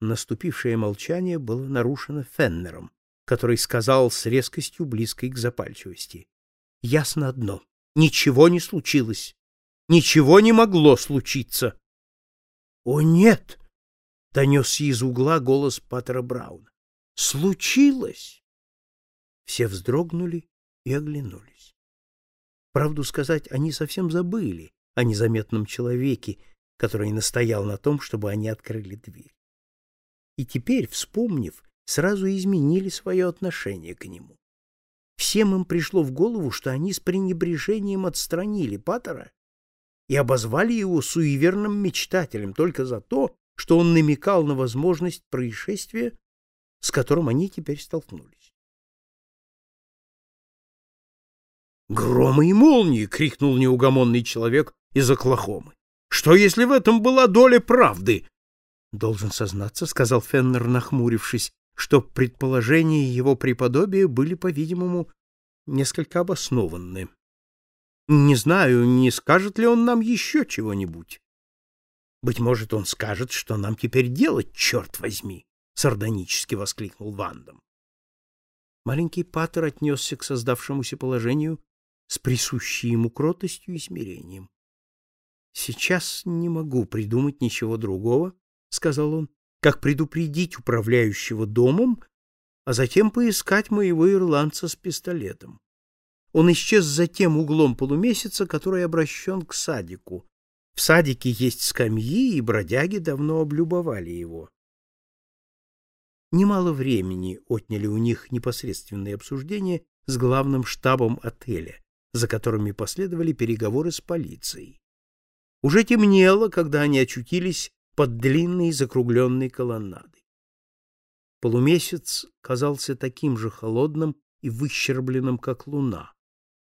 Наступившее молчание было нарушено Феннером, который сказал с резкостью, близкой к запальчивости. — Ясно одно. Ничего не случилось. Ничего не могло случиться. — О, нет! — донесся из угла голос Паттера Брауна. — Случилось! Все вздрогнули и оглянулись. Правду сказать, они совсем забыли о незаметном человеке, который настоял на том, чтобы они открыли дверь. И теперь, вспомнив, сразу изменили свое отношение к нему. Всем им пришло в голову, что они с пренебрежением отстранили Паттера и обозвали его суеверным мечтателем только за то, что он намекал на возможность происшествия, с которым они теперь столкнулись. «Громы и молнии!» — крикнул неугомонный человек из Оклахомы. «Что, если в этом была доля правды?» «Должен сознаться», — сказал Феннер, нахмурившись, что предположения его преподобия были, по-видимому, несколько обоснованы. Не знаю, не скажет ли он нам еще чего-нибудь. Быть может, он скажет, что нам теперь делать, черт возьми, сардонически воскликнул Вандом. Маленький Паттер отнесся к создавшемуся положению с присущей ему кротостью и смирением. Сейчас не могу придумать ничего другого, сказал он, как предупредить управляющего домом, а затем поискать моего ирландца с пистолетом. Он исчез за тем углом полумесяца, который обращен к садику. В садике есть скамьи, и бродяги давно облюбовали его. Немало времени отняли у них непосредственные обсуждения с главным штабом отеля, за которыми последовали переговоры с полицией. Уже темнело, когда они очутились под длинной закругленной колоннадой. Полумесяц казался таким же холодным и выщербленным, как луна,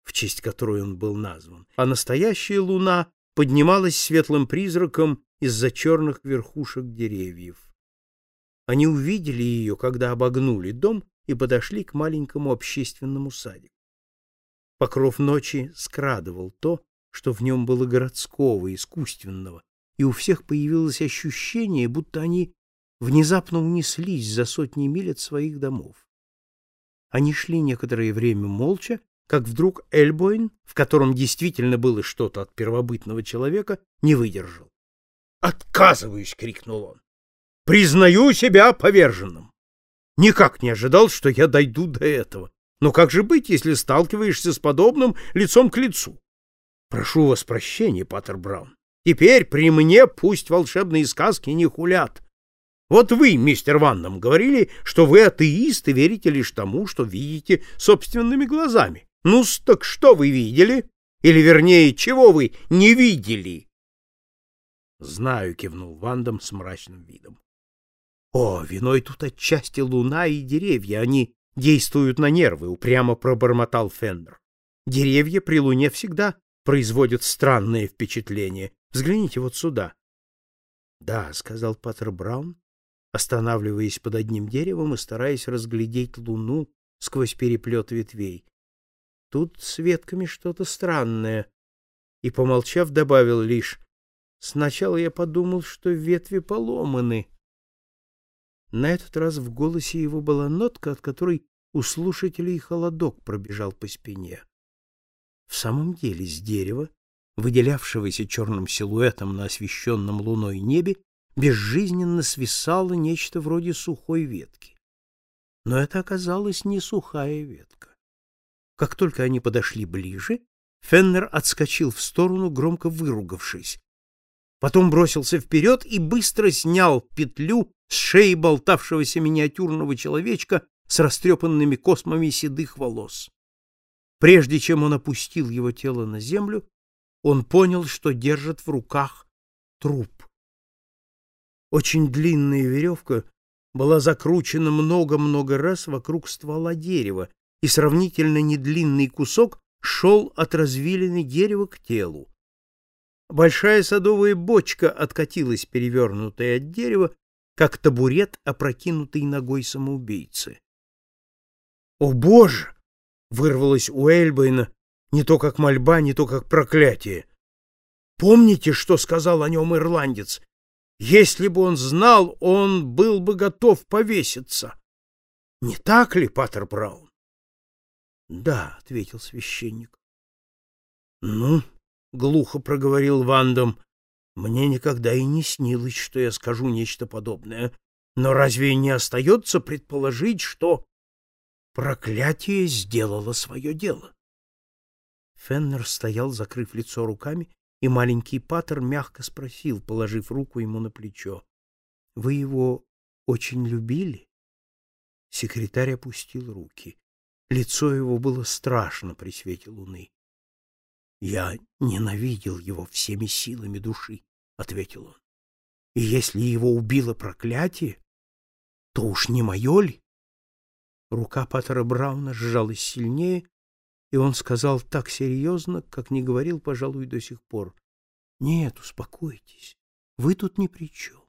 в честь которой он был назван, а настоящая луна поднималась светлым призраком из-за черных верхушек деревьев. Они увидели ее, когда обогнули дом и подошли к маленькому общественному садику. Покров ночи скрадывал то, что в нем было городского, искусственного, и у всех появилось ощущение, будто они внезапно унеслись за сотни миль от своих домов. Они шли некоторое время молча, как вдруг Эльбоин, в котором действительно было что-то от первобытного человека, не выдержал. «Отказываюсь!» — крикнул он. «Признаю себя поверженным! Никак не ожидал, что я дойду до этого. Но как же быть, если сталкиваешься с подобным лицом к лицу? Прошу вас прощения, Паттер Браун. Теперь при мне пусть волшебные сказки не хулят. Вот вы, мистер Ванном, говорили, что вы атеист и верите лишь тому, что видите собственными глазами. ну так что вы видели? Или, вернее, чего вы не видели? Знаю, кивнул Вандом с мрачным видом. О, виной тут отчасти луна и деревья, они действуют на нервы, упрямо пробормотал Фендер. Деревья при луне всегда производят странные впечатления. Взгляните вот сюда. — Да, — сказал Паттер Браун, останавливаясь под одним деревом и стараясь разглядеть луну сквозь переплет ветвей. — Тут с ветками что-то странное. И, помолчав, добавил лишь, — сначала я подумал, что ветви поломаны. На этот раз в голосе его была нотка, от которой у слушателей холодок пробежал по спине. В самом деле с дерева выделявшегося черным силуэтом на освещенном луной небе, безжизненно свисало нечто вроде сухой ветки. Но это оказалось не сухая ветка. Как только они подошли ближе, Феннер отскочил в сторону, громко выругавшись. Потом бросился вперед и быстро снял петлю с шеи болтавшегося миниатюрного человечка с растрепанными космами седых волос. Прежде чем он опустил его тело на землю, он понял, что держит в руках труп. Очень длинная веревка была закручена много-много раз вокруг ствола дерева, и сравнительно недлинный кусок шел от развилины дерева к телу. Большая садовая бочка откатилась, перевернутая от дерева, как табурет, опрокинутый ногой самоубийцы. «О, Боже!» — вырвалось у Эльбейна, не то как мольба, не то как проклятие. Помните, что сказал о нем ирландец? Если бы он знал, он был бы готов повеситься. Не так ли, Паттер Браун? — Да, — ответил священник. — Ну, — глухо проговорил Вандом, — мне никогда и не снилось, что я скажу нечто подобное. Но разве не остается предположить, что проклятие сделало свое дело? Феннер стоял, закрыв лицо руками, и маленький Паттер мягко спросил, положив руку ему на плечо. — Вы его очень любили? Секретарь опустил руки. Лицо его было страшно при свете луны. — Я ненавидел его всеми силами души, — ответил он. — И если его убило проклятие, то уж не мое ли? Рука Паттера Брауна сжалась сильнее, и он сказал так серьезно, как не говорил, пожалуй, до сих пор. — Нет, успокойтесь, вы тут ни при чем.